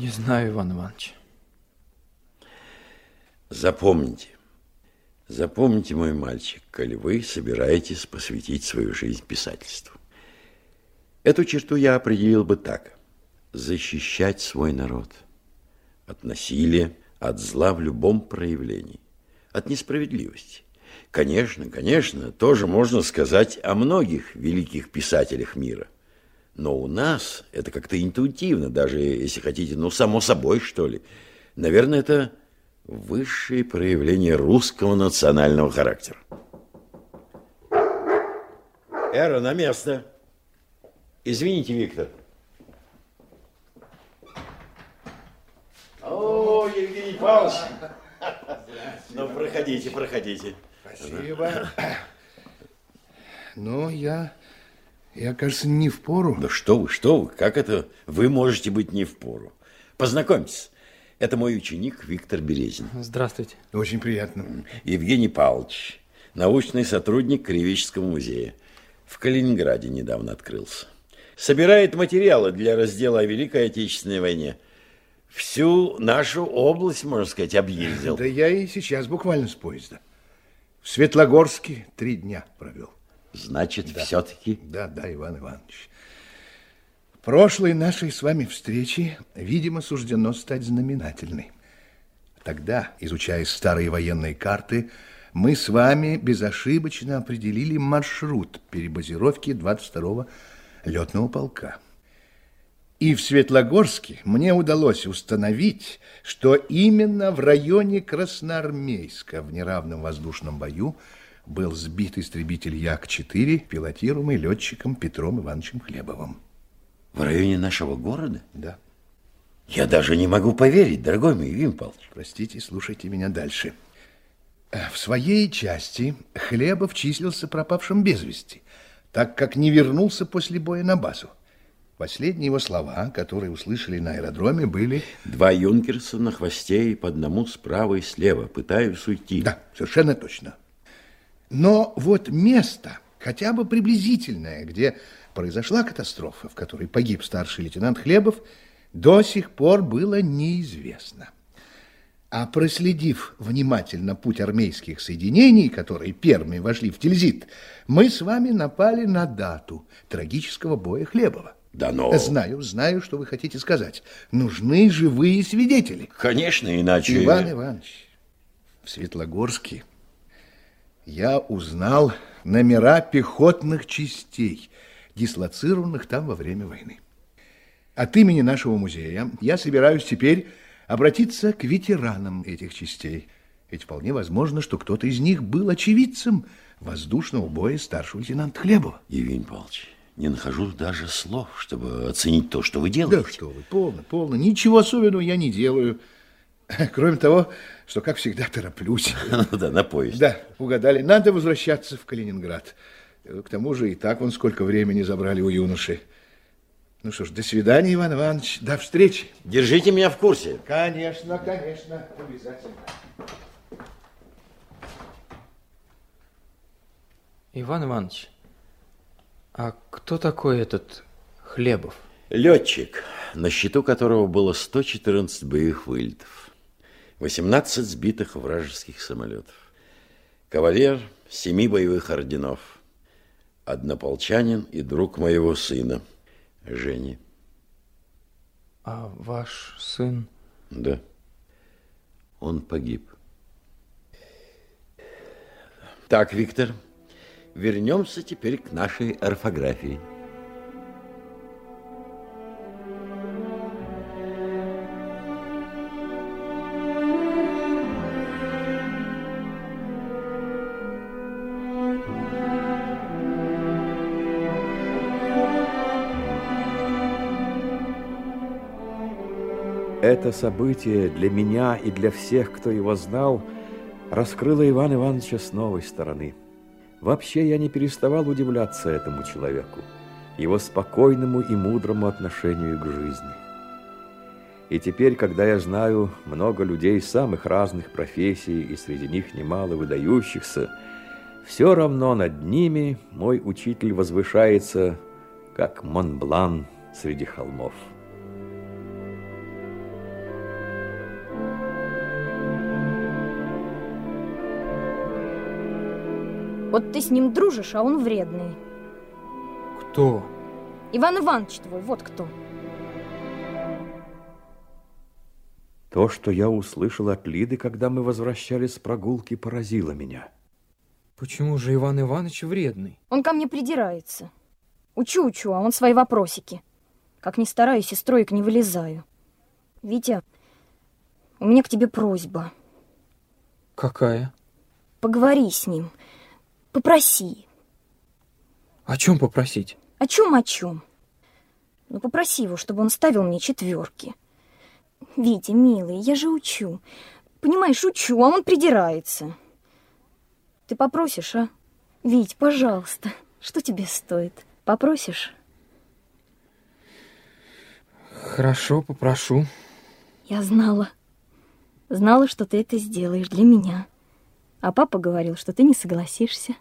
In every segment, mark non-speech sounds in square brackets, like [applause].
Не знаю, Иван Иванович. Запомните, запомните, мой мальчик, коли вы собираетесь посвятить свою жизнь писательству. Эту черту я определил бы так. Защищать свой народ от насилия, от зла в любом проявлении, от несправедливости. Конечно, конечно, тоже можно сказать о многих великих писателях мира. Но у нас это как-то интуитивно, даже если хотите, ну, само собой, что ли. Наверное, это высшее проявление русского национального характера. Эра, на место. Извините, Виктор. О, Евгений Павлович. Ну, проходите, проходите. Спасибо. Но я, я, кажется, не в пору. Да что вы, что вы, как это вы можете быть не в пору? Познакомьтесь, это мой ученик Виктор Березин. Здравствуйте. Очень приятно. Евгений Павлович, научный сотрудник Кривического музея. В Калининграде недавно открылся. Собирает материалы для раздела о Великой Отечественной войне. Всю нашу область, можно сказать, объездил. Да я и сейчас буквально с поезда. В Светлогорске три дня провел. Значит, да. все-таки... Да, да, Иван Иванович. Прошлой нашей с вами встречи, видимо, суждено стать знаменательной. Тогда, изучая старые военные карты, мы с вами безошибочно определили маршрут перебазировки 22-го летного полка. И в Светлогорске мне удалось установить, что именно в районе Красноармейска в неравном воздушном бою был сбит истребитель Як-4, пилотируемый летчиком Петром Ивановичем Хлебовым. В районе нашего города? Да. Я даже не могу поверить, дорогой мой Евгений Павлович. Простите, слушайте меня дальше. В своей части Хлебов числился пропавшим без вести, так как не вернулся после боя на базу. Последние его слова, которые услышали на аэродроме, были... Два юнкерса на хвосте и по одному справа и слева. Пытаюсь уйти. Да, совершенно точно. Но вот место, хотя бы приблизительное, где произошла катастрофа, в которой погиб старший лейтенант Хлебов, до сих пор было неизвестно. А проследив внимательно путь армейских соединений, которые первыми вошли в Тильзит, мы с вами напали на дату трагического боя Хлебова. Да но... Знаю, знаю, что вы хотите сказать. Нужны живые свидетели. Конечно, иначе... Иван Иванович, в Светлогорске я узнал номера пехотных частей, дислоцированных там во время войны. От имени нашего музея я собираюсь теперь обратиться к ветеранам этих частей. Ведь вполне возможно, что кто-то из них был очевидцем воздушного боя старшего лейтенанта Хлебова. Евгений Павлович, не нахожу даже слов, чтобы оценить то, что вы делаете. Да что вы, полно, полно. Ничего особенного я не делаю. [laughs] Кроме того, что, как всегда, тороплюсь. [laughs] Ну да, на поезд. Да, угадали. Надо возвращаться в Калининград. К тому же и так вон сколько времени забрали у юноши. Ну что ж, до свидания, Иван Иванович. До встречи. Держите меня в курсе. Конечно, конечно, обязательно. Иван Иванович, а кто такой этот Хлебов? Летчик, на счету которого было 114 боевых вылетов, 18 сбитых вражеских самолетов, кавалер семи боевых орденов, однополчанин и друг моего сына, Жени. А ваш сын? Да, он погиб. Так, Виктор, вернемся теперь к нашей орфографии. Это событие для меня и для всех, кто его знал, раскрыло Ивана Ивановича с новой стороны. Вообще я не переставал удивляться этому человеку, его спокойному и мудрому отношению к жизни. И теперь, когда я знаю много людей самых разных профессий, и среди них немало выдающихся, все равно над ними мой учитель возвышается, как Монблан среди холмов. Вот ты с ним дружишь, а он вредный. Кто? Иван Иванович твой, вот кто. То, что я услышал от Лиды, когда мы возвращались с прогулки, поразило меня. Почему же Иван Иванович вредный? Он ко мне придирается. Учу-учу, а он свои вопросики. Как ни стараюсь, из строек не вылезаю. Витя, у меня к тебе просьба. Какая? Поговори с ним. Попроси. О чем попросить? О чем, о чем? Ну, попроси его, чтобы он ставил мне четверки. Витя, милый, я же учу. Понимаешь, учу, а он придирается. Ты попросишь, а? Вить, пожалуйста, что тебе стоит? Попросишь? Хорошо, попрошу. Я знала. Знала, что ты это сделаешь для меня. А папа говорил, что ты не согласишься.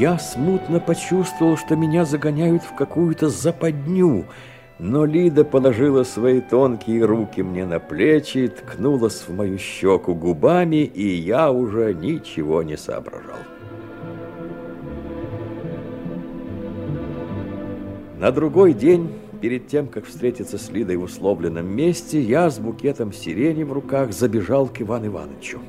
Я смутно почувствовал, что меня загоняют в какую-то западню, но Лида положила свои тонкие руки мне на плечи, ткнулась в мою щеку губами, и я уже ничего не соображал. На другой день, перед тем, как встретиться с Лидой в условленном месте, я с букетом сирени в руках забежал к Ивану Ивановичу.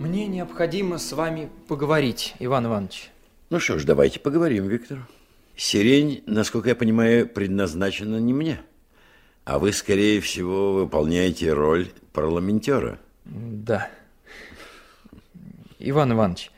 Мне необходимо с вами поговорить, Иван Иванович. Ну что ж, давайте поговорим, Виктор. Сирень, насколько я понимаю, предназначена не мне. А вы, скорее всего, выполняете роль парламентера. Да. Иван Иванович,